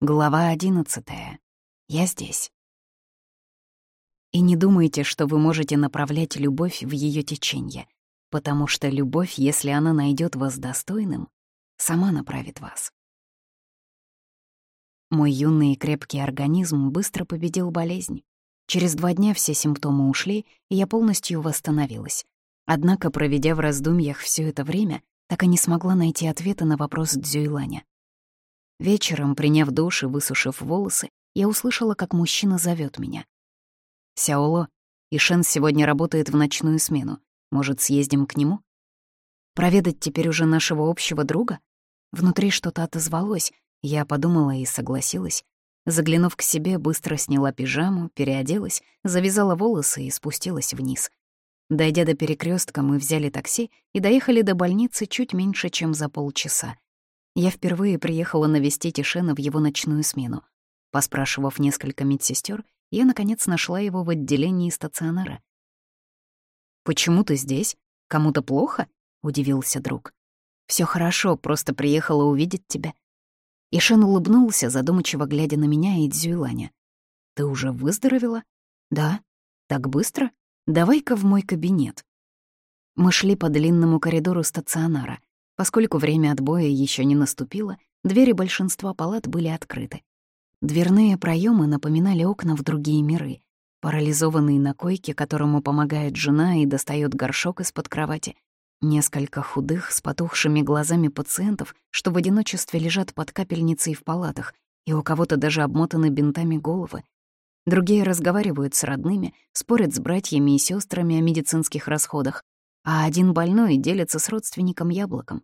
Глава одиннадцатая. Я здесь. И не думайте, что вы можете направлять любовь в ее течение, потому что любовь, если она найдет вас достойным, сама направит вас. Мой юный и крепкий организм быстро победил болезнь. Через два дня все симптомы ушли, и я полностью восстановилась. Однако, проведя в раздумьях все это время, так и не смогла найти ответа на вопрос Дзюйланя. Вечером, приняв душ и высушив волосы, я услышала, как мужчина зовет меня. «Сяоло, Ишен сегодня работает в ночную смену. Может, съездим к нему?» «Проведать теперь уже нашего общего друга?» Внутри что-то отозвалось, я подумала и согласилась. Заглянув к себе, быстро сняла пижаму, переоделась, завязала волосы и спустилась вниз. Дойдя до перекрестка, мы взяли такси и доехали до больницы чуть меньше, чем за полчаса. Я впервые приехала навестить Ишена в его ночную смену. Поспрашивав несколько медсестер, я, наконец, нашла его в отделении стационара. «Почему ты здесь? Кому-то плохо?» — удивился друг. Все хорошо, просто приехала увидеть тебя». Ишен улыбнулся, задумчиво глядя на меня и Дзюйланя. «Ты уже выздоровела?» «Да». «Так быстро? Давай-ка в мой кабинет». Мы шли по длинному коридору стационара. Поскольку время отбоя еще не наступило, двери большинства палат были открыты. Дверные проемы напоминали окна в другие миры. Парализованный на койке, которому помогает жена и достает горшок из-под кровати. Несколько худых, с потухшими глазами пациентов, что в одиночестве лежат под капельницей в палатах, и у кого-то даже обмотаны бинтами головы. Другие разговаривают с родными, спорят с братьями и сестрами о медицинских расходах, а один больной делится с родственником яблоком.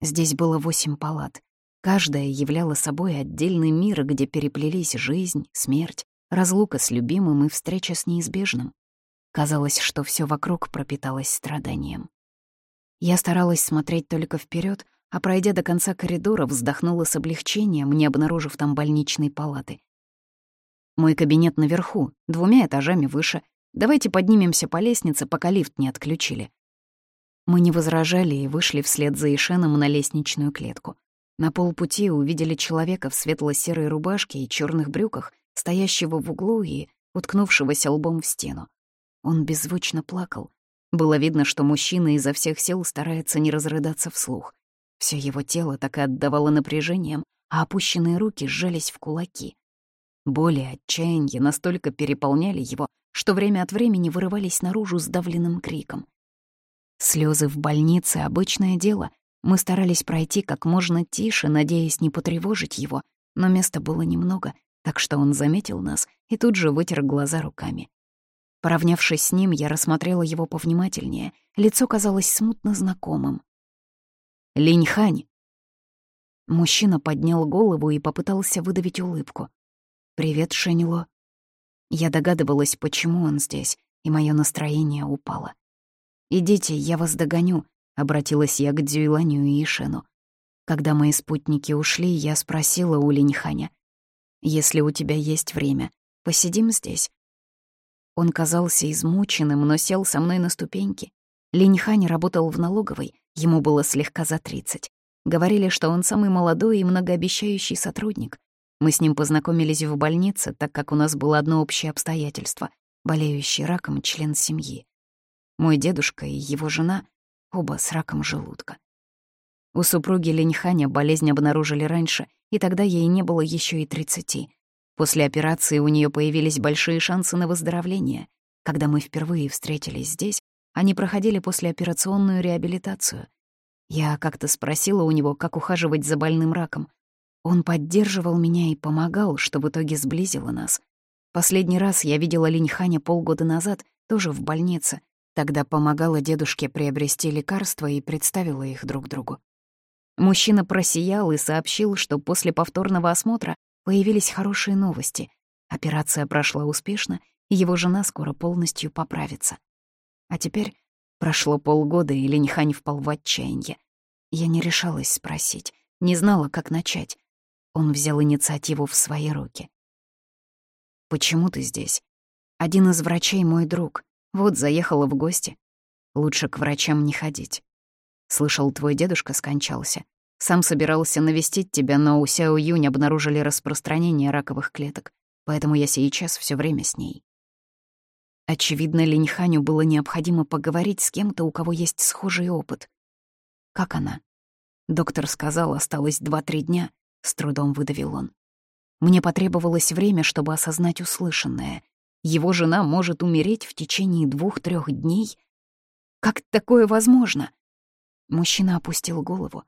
Здесь было восемь палат. Каждая являла собой отдельный мир, где переплелись жизнь, смерть, разлука с любимым и встреча с неизбежным. Казалось, что все вокруг пропиталось страданием. Я старалась смотреть только вперед, а пройдя до конца коридора, вздохнула с облегчением, не обнаружив там больничной палаты. Мой кабинет наверху, двумя этажами выше. Давайте поднимемся по лестнице, пока лифт не отключили. Мы не возражали и вышли вслед за Ишеном на лестничную клетку. На полпути увидели человека в светло-серой рубашке и черных брюках, стоящего в углу и уткнувшегося лбом в стену. Он беззвучно плакал. Было видно, что мужчина изо всех сил старается не разрыдаться вслух. Все его тело так и отдавало напряжением, а опущенные руки сжались в кулаки. Боли и отчаяние настолько переполняли его, что время от времени вырывались наружу сдавленным криком. Слезы в больнице — обычное дело. Мы старались пройти как можно тише, надеясь не потревожить его, но места было немного, так что он заметил нас и тут же вытер глаза руками. Поравнявшись с ним, я рассмотрела его повнимательнее. Лицо казалось смутно знакомым. «Линь-хань!» Мужчина поднял голову и попытался выдавить улыбку. «Привет, Шенило». Я догадывалась, почему он здесь, и мое настроение упало. «Идите, я вас догоню», — обратилась я к Дзюйланю и Ишену. Когда мои спутники ушли, я спросила у Линьханя. «Если у тебя есть время, посидим здесь?» Он казался измученным, но сел со мной на ступеньки. Линьхань работал в налоговой, ему было слегка за тридцать. Говорили, что он самый молодой и многообещающий сотрудник. Мы с ним познакомились в больнице, так как у нас было одно общее обстоятельство — болеющий раком член семьи. Мой дедушка и его жена оба с раком желудка. У супруги Леньханя болезнь обнаружили раньше, и тогда ей не было еще и 30. После операции у нее появились большие шансы на выздоровление. Когда мы впервые встретились здесь, они проходили послеоперационную реабилитацию. Я как-то спросила у него, как ухаживать за больным раком. Он поддерживал меня и помогал, что в итоге сблизило нас. Последний раз я видела Линьханя полгода назад, тоже в больнице, Тогда помогала дедушке приобрести лекарства и представила их друг другу. Мужчина просиял и сообщил, что после повторного осмотра появились хорошие новости. Операция прошла успешно, и его жена скоро полностью поправится. А теперь прошло полгода, и Ленихань впал в отчаяние. Я не решалась спросить, не знала, как начать. Он взял инициативу в свои руки. «Почему ты здесь? Один из врачей мой друг. Вот заехала в гости. Лучше к врачам не ходить. Слышал, твой дедушка скончался. Сам собирался навестить тебя, но у Сяо Юнь обнаружили распространение раковых клеток, поэтому я сейчас все время с ней. Очевидно, Линьханю было необходимо поговорить с кем-то, у кого есть схожий опыт. Как она? Доктор сказал, осталось два-три дня, с трудом выдавил он. Мне потребовалось время, чтобы осознать услышанное. Его жена может умереть в течение двух-трех дней? Как такое возможно? Мужчина опустил голову.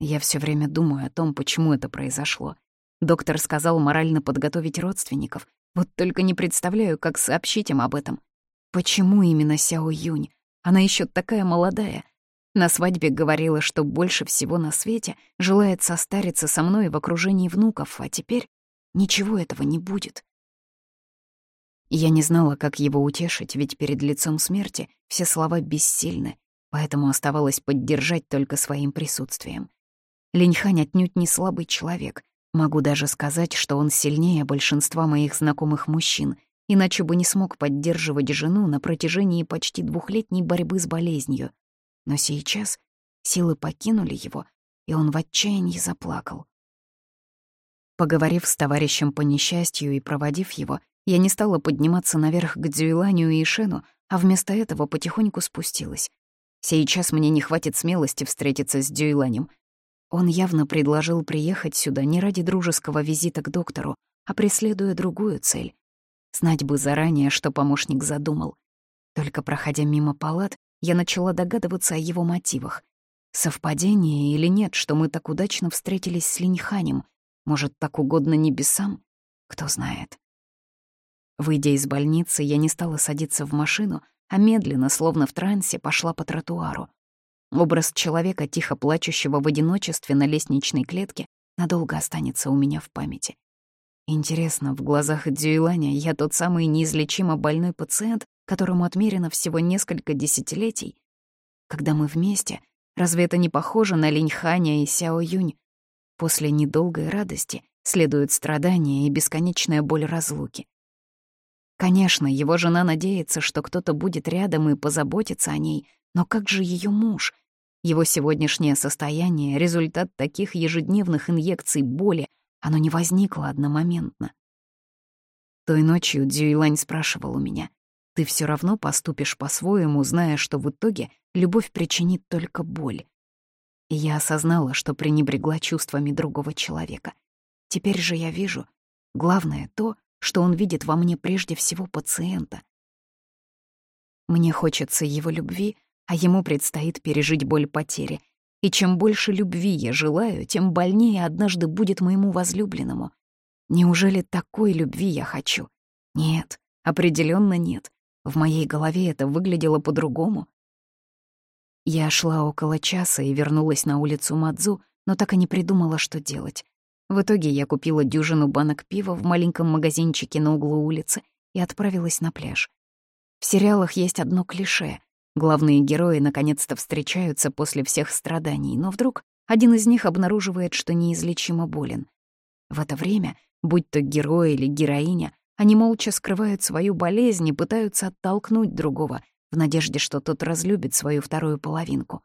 Я все время думаю о том, почему это произошло. Доктор сказал морально подготовить родственников. Вот только не представляю, как сообщить им об этом. Почему именно Сяо Юнь? Она еще такая молодая. На свадьбе говорила, что больше всего на свете желает состариться со мной в окружении внуков, а теперь ничего этого не будет. Я не знала, как его утешить, ведь перед лицом смерти все слова бессильны, поэтому оставалось поддержать только своим присутствием. Линьхань отнюдь не слабый человек. Могу даже сказать, что он сильнее большинства моих знакомых мужчин, иначе бы не смог поддерживать жену на протяжении почти двухлетней борьбы с болезнью. Но сейчас силы покинули его, и он в отчаянии заплакал. Поговорив с товарищем по несчастью и проводив его, я не стала подниматься наверх к Дзюйланю и Ишену, а вместо этого потихоньку спустилась. Сейчас мне не хватит смелости встретиться с Дюйланем, он явно предложил приехать сюда не ради дружеского визита к доктору, а преследуя другую цель. Знать бы заранее, что помощник задумал. Только проходя мимо палат, я начала догадываться о его мотивах. Совпадение или нет, что мы так удачно встретились с Линьханем? Может, так угодно небесам? Кто знает. Выйдя из больницы, я не стала садиться в машину, а медленно, словно в трансе, пошла по тротуару. Образ человека, тихо плачущего в одиночестве на лестничной клетке, надолго останется у меня в памяти. Интересно, в глазах Дзюйланя я тот самый неизлечимо больной пациент, которому отмерено всего несколько десятилетий? Когда мы вместе, разве это не похоже на Линьханя и Сяо Юнь? После недолгой радости следуют страдания и бесконечная боль разлуки. Конечно, его жена надеется, что кто-то будет рядом и позаботится о ней, но как же ее муж? Его сегодняшнее состояние — результат таких ежедневных инъекций боли, оно не возникло одномоментно. Той ночью Дзюйлань спрашивал у меня, «Ты все равно поступишь по-своему, зная, что в итоге любовь причинит только боль». И я осознала, что пренебрегла чувствами другого человека. Теперь же я вижу, главное то, что он видит во мне прежде всего пациента. Мне хочется его любви, а ему предстоит пережить боль потери. И чем больше любви я желаю, тем больнее однажды будет моему возлюбленному. Неужели такой любви я хочу? Нет, определенно нет. В моей голове это выглядело по-другому. Я шла около часа и вернулась на улицу Мадзу, но так и не придумала, что делать. В итоге я купила дюжину банок пива в маленьком магазинчике на углу улицы и отправилась на пляж. В сериалах есть одно клише Главные герои наконец-то встречаются после всех страданий, но вдруг один из них обнаруживает, что неизлечимо болен. В это время, будь то герой или героиня, они молча скрывают свою болезнь и пытаются оттолкнуть другого, в надежде, что тот разлюбит свою вторую половинку.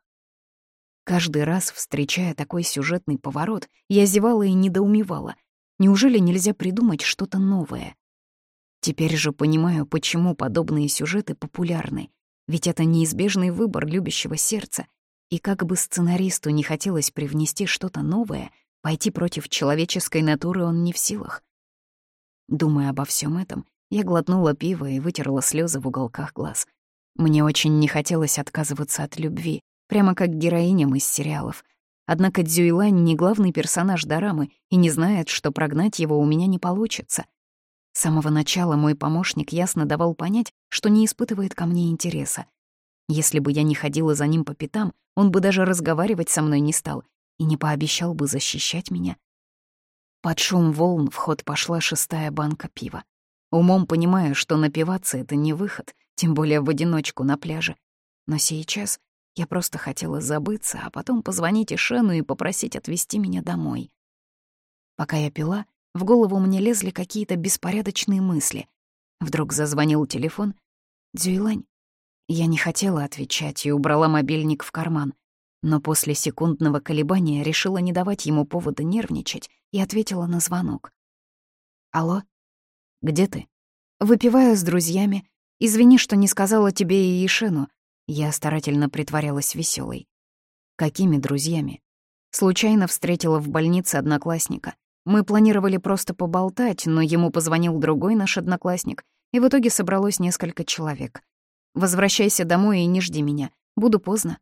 Каждый раз, встречая такой сюжетный поворот, я зевала и недоумевала. Неужели нельзя придумать что-то новое? Теперь же понимаю, почему подобные сюжеты популярны. Ведь это неизбежный выбор любящего сердца. И как бы сценаристу не хотелось привнести что-то новое, пойти против человеческой натуры он не в силах. Думая обо всем этом, я глотнула пиво и вытерла слезы в уголках глаз. Мне очень не хотелось отказываться от любви, прямо как героиням из сериалов. Однако Дзюйлань не главный персонаж Дорамы и не знает, что прогнать его у меня не получится. С самого начала мой помощник ясно давал понять, что не испытывает ко мне интереса. Если бы я не ходила за ним по пятам, он бы даже разговаривать со мной не стал и не пообещал бы защищать меня. Под шум волн в ход пошла шестая банка пива. Умом понимаю, что напиваться — это не выход, тем более в одиночку на пляже. Но сейчас я просто хотела забыться, а потом позвонить Ишену и попросить отвезти меня домой. Пока я пила, в голову мне лезли какие-то беспорядочные мысли. Вдруг зазвонил телефон. «Дзюйлань?» Я не хотела отвечать и убрала мобильник в карман. Но после секундного колебания решила не давать ему повода нервничать и ответила на звонок. «Алло? Где ты?» «Выпиваю с друзьями. Извини, что не сказала тебе и Ешину». Я старательно притворялась веселой. «Какими друзьями?» Случайно встретила в больнице одноклассника. Мы планировали просто поболтать, но ему позвонил другой наш одноклассник, и в итоге собралось несколько человек. «Возвращайся домой и не жди меня. Буду поздно».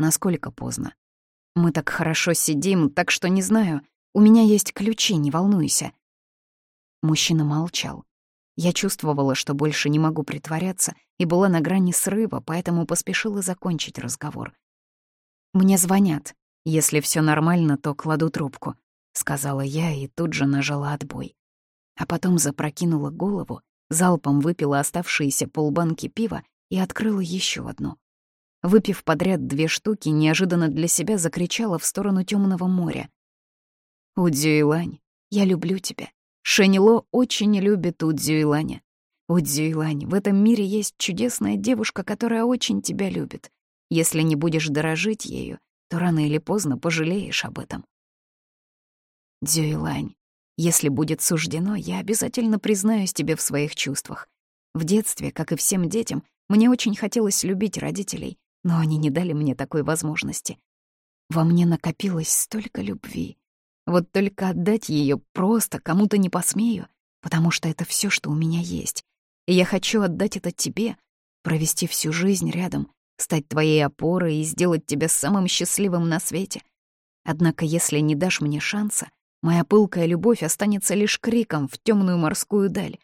Насколько поздно? Мы так хорошо сидим, так что не знаю. У меня есть ключи, не волнуйся. Мужчина молчал. Я чувствовала, что больше не могу притворяться, и была на грани срыва, поэтому поспешила закончить разговор. «Мне звонят. Если все нормально, то кладу трубку», — сказала я и тут же нажала отбой. А потом запрокинула голову, залпом выпила оставшиеся полбанки пива и открыла еще одну. Выпив подряд две штуки, неожиданно для себя закричала в сторону темного моря. «Удзюйлань, я люблю тебя. Шенило очень любит Удзюйланя. Удзюйлань, в этом мире есть чудесная девушка, которая очень тебя любит. Если не будешь дорожить ею, то рано или поздно пожалеешь об этом. Дзюйлань, если будет суждено, я обязательно признаюсь тебе в своих чувствах. В детстве, как и всем детям, мне очень хотелось любить родителей, но они не дали мне такой возможности. Во мне накопилось столько любви. Вот только отдать ее просто кому-то не посмею, потому что это все, что у меня есть. И я хочу отдать это тебе, провести всю жизнь рядом, стать твоей опорой и сделать тебя самым счастливым на свете. Однако, если не дашь мне шанса, моя пылкая любовь останется лишь криком в темную морскую даль.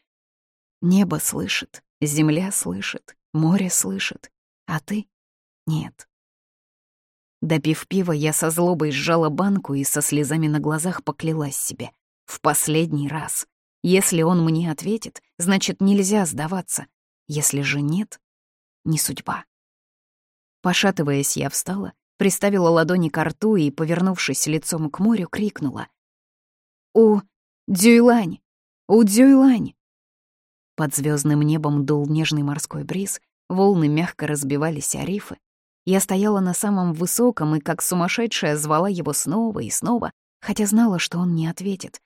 Небо слышит, земля слышит, море слышит, а ты нет. Допив пива, я со злобой сжала банку и со слезами на глазах поклялась себе. В последний раз. Если он мне ответит, значит, нельзя сдаваться. Если же нет, не судьба. Пошатываясь, я встала, приставила ладони к рту и, повернувшись лицом к морю, крикнула. «У Дзюйлань! У Дзюйлань!» Под звездным небом дул нежный морской бриз, волны мягко разбивались о рифы, я стояла на самом высоком и, как сумасшедшая, звала его снова и снова, хотя знала, что он не ответит.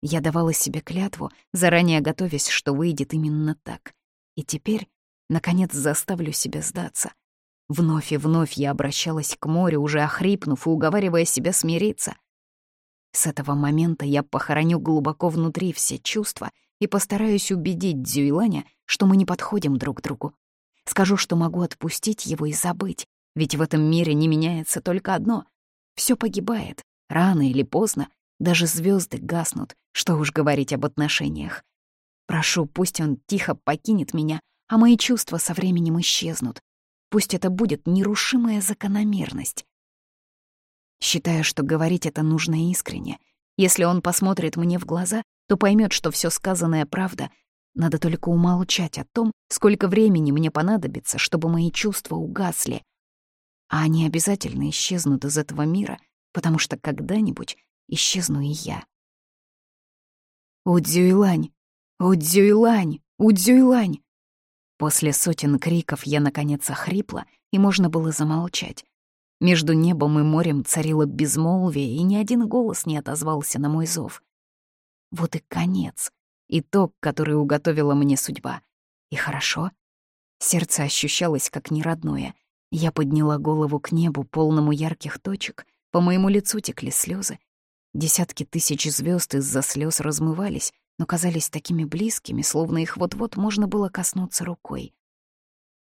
Я давала себе клятву, заранее готовясь, что выйдет именно так. И теперь, наконец, заставлю себя сдаться. Вновь и вновь я обращалась к морю, уже охрипнув и уговаривая себя смириться. С этого момента я похороню глубоко внутри все чувства и постараюсь убедить Дзюйланя, что мы не подходим друг другу, Скажу, что могу отпустить его и забыть, ведь в этом мире не меняется только одно. Все погибает, рано или поздно, даже звезды гаснут, что уж говорить об отношениях. Прошу, пусть он тихо покинет меня, а мои чувства со временем исчезнут. Пусть это будет нерушимая закономерность. Считаю, что говорить это нужно искренне. Если он посмотрит мне в глаза, то поймет, что все сказанное правда, надо только умолчать о том, сколько времени мне понадобится, чтобы мои чувства угасли. А они обязательно исчезнут из этого мира, потому что когда-нибудь исчезну и я. «Удзюйлань! Удзюйлань! Удзюйлань!» После сотен криков я, наконец, охрипла, и можно было замолчать. Между небом и морем царило безмолвие, и ни один голос не отозвался на мой зов. Вот и конец итог, который уготовила мне судьба. И хорошо. Сердце ощущалось как неродное. Я подняла голову к небу, полному ярких точек, по моему лицу текли слезы. Десятки тысяч звезд из-за слез размывались, но казались такими близкими, словно их вот-вот можно было коснуться рукой.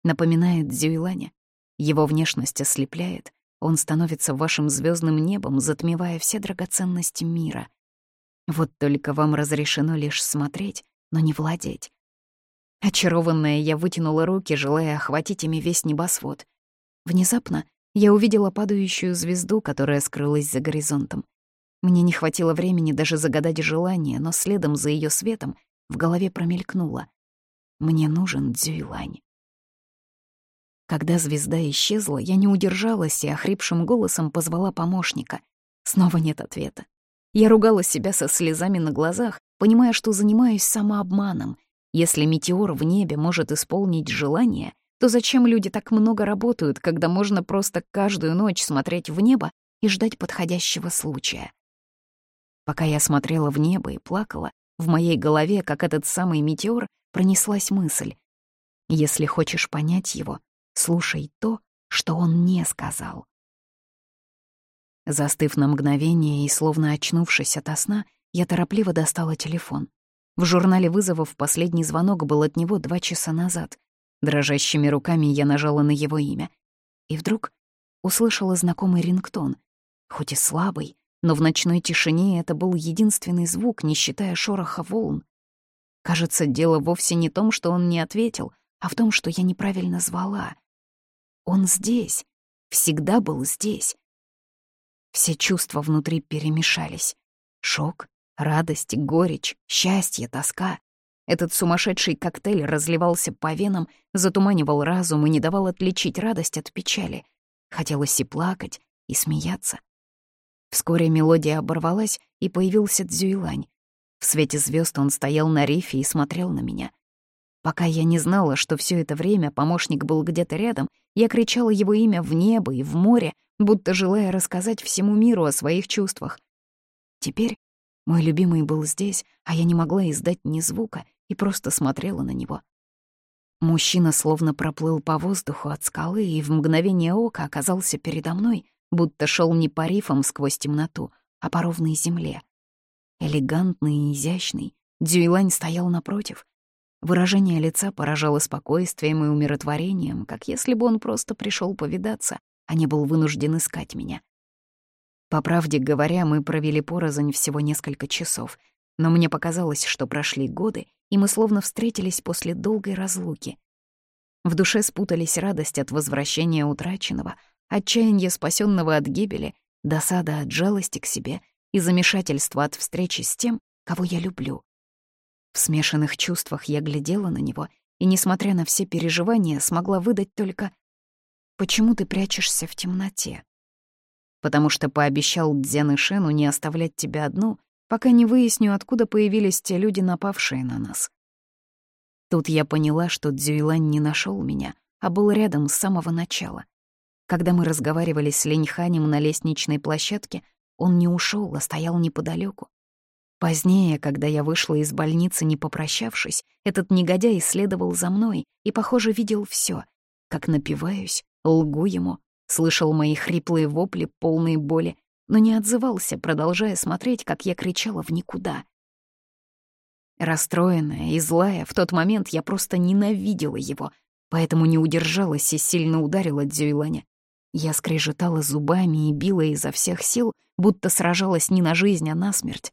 Напоминает Дзюйланя. Его внешность ослепляет, он становится вашим звездным небом, затмевая все драгоценности мира — вот только вам разрешено лишь смотреть, но не владеть. Очарованная, я вытянула руки, желая охватить ими весь небосвод. Внезапно я увидела падающую звезду, которая скрылась за горизонтом. Мне не хватило времени даже загадать желание, но следом за ее светом в голове промелькнуло. «Мне нужен Дзюйлань». Когда звезда исчезла, я не удержалась и охрипшим голосом позвала помощника. Снова нет ответа. Я ругала себя со слезами на глазах, понимая, что занимаюсь самообманом. Если метеор в небе может исполнить желание, то зачем люди так много работают, когда можно просто каждую ночь смотреть в небо и ждать подходящего случая? Пока я смотрела в небо и плакала, в моей голове, как этот самый метеор, пронеслась мысль. Если хочешь понять его, слушай то, что он не сказал. Застыв на мгновение и словно очнувшись ото сна, я торопливо достала телефон. В журнале вызовов последний звонок был от него два часа назад. Дрожащими руками я нажала на его имя. И вдруг услышала знакомый рингтон. Хоть и слабый, но в ночной тишине это был единственный звук, не считая шороха волн. Кажется, дело вовсе не в том, что он не ответил, а в том, что я неправильно звала. Он здесь, всегда был здесь. Все чувства внутри перемешались. Шок, радость, горечь, счастье, тоска. Этот сумасшедший коктейль разливался по венам, затуманивал разум и не давал отличить радость от печали. Хотелось и плакать, и смеяться. Вскоре мелодия оборвалась, и появился Дзюйлань. В свете звезд он стоял на рифе и смотрел на меня. Пока я не знала, что все это время помощник был где-то рядом, я кричала его имя в небо и в море, будто желая рассказать всему миру о своих чувствах. Теперь мой любимый был здесь, а я не могла издать ни звука и просто смотрела на него. Мужчина словно проплыл по воздуху от скалы и в мгновение ока оказался передо мной, будто шел не по рифам сквозь темноту, а по ровной земле. Элегантный и изящный, Дюйлань стоял напротив. Выражение лица поражало спокойствием и умиротворением, как если бы он просто пришел повидаться, а не был вынужден искать меня. По правде говоря, мы провели порознь всего несколько часов, но мне показалось, что прошли годы, и мы словно встретились после долгой разлуки. В душе спутались радость от возвращения утраченного, отчаяние спасенного от гибели, досада от жалости к себе и замешательство от встречи с тем, кого я люблю. В смешанных чувствах я глядела на него и, несмотря на все переживания, смогла выдать только «Почему ты прячешься в темноте?» потому что пообещал Дзян и Шену не оставлять тебя одну, пока не выясню, откуда появились те люди, напавшие на нас. Тут я поняла, что Дзюйлань не нашел меня, а был рядом с самого начала. Когда мы разговаривали с Леньханем на лестничной площадке, он не ушел, а стоял неподалеку. Позднее, когда я вышла из больницы, не попрощавшись, этот негодяй следовал за мной и, похоже, видел все, как напиваюсь, лгу ему, слышал мои хриплые вопли, полные боли, но не отзывался, продолжая смотреть, как я кричала в никуда. Расстроенная и злая, в тот момент я просто ненавидела его, поэтому не удержалась и сильно ударила Дзюйланя. Я скрежетала зубами и била изо всех сил, будто сражалась не на жизнь, а на смерть.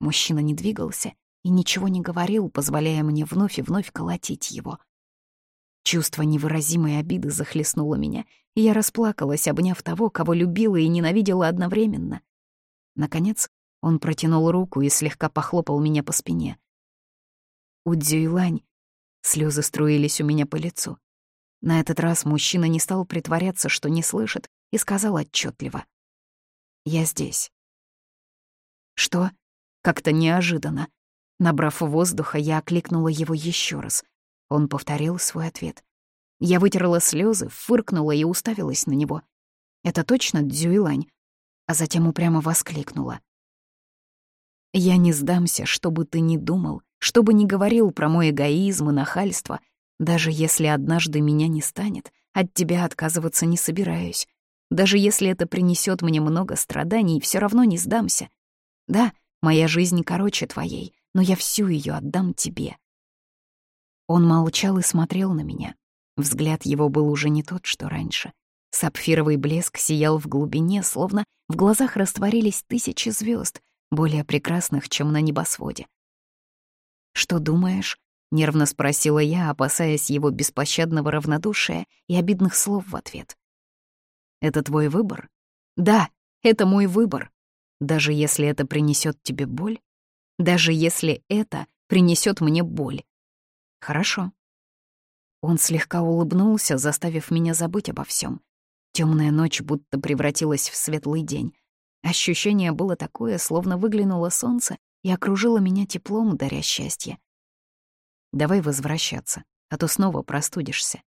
Мужчина не двигался и ничего не говорил, позволяя мне вновь и вновь колотить его — Чувство невыразимой обиды захлестнуло меня, и я расплакалась, обняв того, кого любила и ненавидела одновременно. Наконец, он протянул руку и слегка похлопал меня по спине. У Дзюйлань слезы струились у меня по лицу. На этот раз мужчина не стал притворяться, что не слышит, и сказал отчетливо: «Я здесь». «Что?» Как-то неожиданно. Набрав воздуха, я окликнула его еще раз. Он повторил свой ответ. Я вытерла слезы, фыркнула и уставилась на него. Это точно Дзюйлань? А затем упрямо воскликнула. «Я не сдамся, что бы ты ни думал, что бы ни говорил про мой эгоизм и нахальство. Даже если однажды меня не станет, от тебя отказываться не собираюсь. Даже если это принесет мне много страданий, все равно не сдамся. Да, моя жизнь короче твоей, но я всю ее отдам тебе. Он молчал и смотрел на меня. Взгляд его был уже не тот, что раньше. Сапфировый блеск сиял в глубине, словно в глазах растворились тысячи звезд, более прекрасных, чем на небосводе. «Что думаешь?» — нервно спросила я, опасаясь его беспощадного равнодушия и обидных слов в ответ. «Это твой выбор?» «Да, это мой выбор. Даже если это принесет тебе боль? Даже если это принесет мне боль?» Хорошо. Он слегка улыбнулся, заставив меня забыть обо всем. Темная ночь будто превратилась в светлый день. Ощущение было такое, словно выглянуло солнце и окружило меня теплом, даря счастье. Давай возвращаться, а то снова простудишься.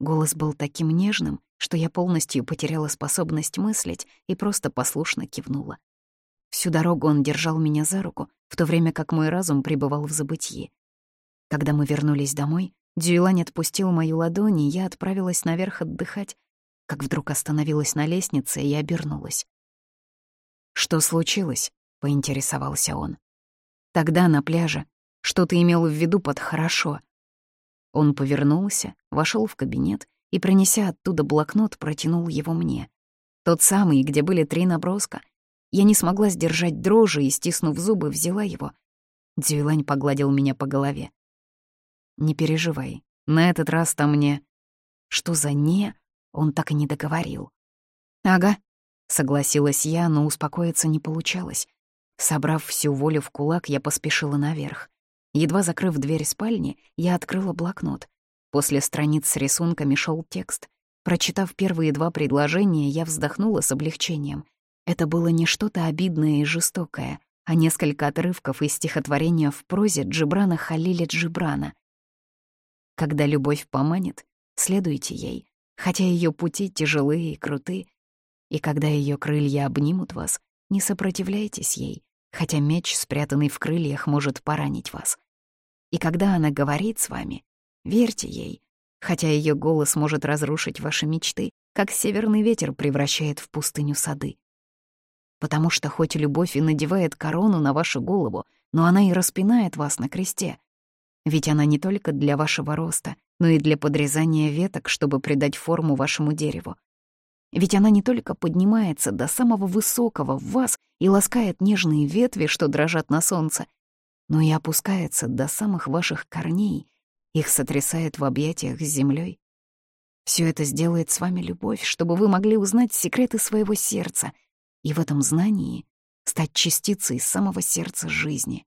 Голос был таким нежным, что я полностью потеряла способность мыслить и просто послушно кивнула. Всю дорогу он держал меня за руку, в то время как мой разум пребывал в забытии. Когда мы вернулись домой, Дюйлань отпустил мою ладонь, и я отправилась наверх отдыхать, как вдруг остановилась на лестнице и обернулась. «Что случилось?» — поинтересовался он. «Тогда на пляже. Что ты имел в виду под «хорошо»?» Он повернулся, вошел в кабинет и, принеся оттуда блокнот, протянул его мне. Тот самый, где были три наброска. Я не смогла сдержать дрожи и, стиснув зубы, взяла его. Дзюйлань погладил меня по голове. «Не переживай, на этот раз там мне...» Что за «не» он так и не договорил. «Ага», — согласилась я, но успокоиться не получалось. Собрав всю волю в кулак, я поспешила наверх. Едва закрыв дверь спальни, я открыла блокнот. После страниц с рисунками шел текст. Прочитав первые два предложения, я вздохнула с облегчением. Это было не что-то обидное и жестокое, а несколько отрывков из стихотворения в прозе Джибрана Халиля Джибрана. Когда любовь поманит, следуйте ей, хотя ее пути тяжелые и круты. И когда ее крылья обнимут вас, не сопротивляйтесь ей, хотя меч, спрятанный в крыльях, может поранить вас. И когда она говорит с вами, верьте ей, хотя ее голос может разрушить ваши мечты, как северный ветер превращает в пустыню сады. Потому что хоть любовь и надевает корону на вашу голову, но она и распинает вас на кресте, ведь она не только для вашего роста, но и для подрезания веток, чтобы придать форму вашему дереву. Ведь она не только поднимается до самого высокого в вас и ласкает нежные ветви, что дрожат на солнце, но и опускается до самых ваших корней, их сотрясает в объятиях с землей. Все это сделает с вами любовь, чтобы вы могли узнать секреты своего сердца и в этом знании стать частицей самого сердца жизни.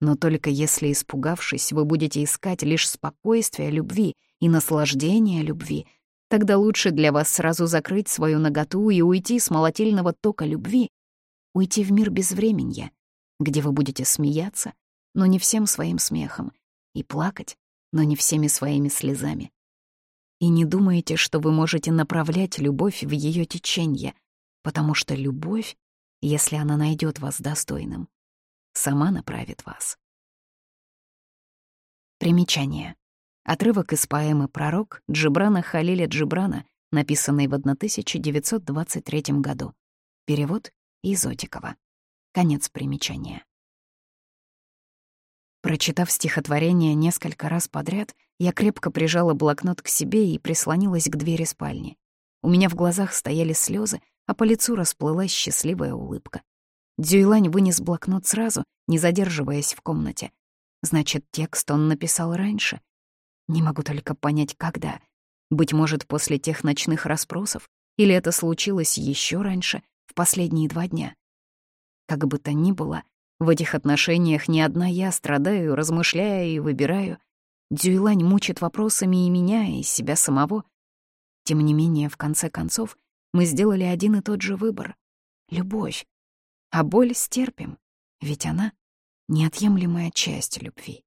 Но только если, испугавшись, вы будете искать лишь спокойствие любви и наслаждение любви, тогда лучше для вас сразу закрыть свою наготу и уйти с молотильного тока любви, уйти в мир безвременья, где вы будете смеяться, но не всем своим смехом, и плакать, но не всеми своими слезами. И не думайте, что вы можете направлять любовь в ее течение, потому что любовь, если она найдет вас достойным, сама направит вас. Примечание. Отрывок из поэмы «Пророк» Джибрана Халиля Джибрана, написанный в 1923 году. Перевод Изотикова. Конец примечания. Прочитав стихотворение несколько раз подряд, я крепко прижала блокнот к себе и прислонилась к двери спальни. У меня в глазах стояли слезы, а по лицу расплылась счастливая улыбка. Дзюйлань вынес блокнот сразу, не задерживаясь в комнате. Значит, текст он написал раньше. Не могу только понять, когда. Быть может, после тех ночных расспросов, или это случилось еще раньше, в последние два дня. Как бы то ни было, в этих отношениях не одна я страдаю, размышляю и выбираю. Дзюйлань мучит вопросами и меня, и себя самого. Тем не менее, в конце концов, мы сделали один и тот же выбор — любовь а боль стерпим, ведь она — неотъемлемая часть любви.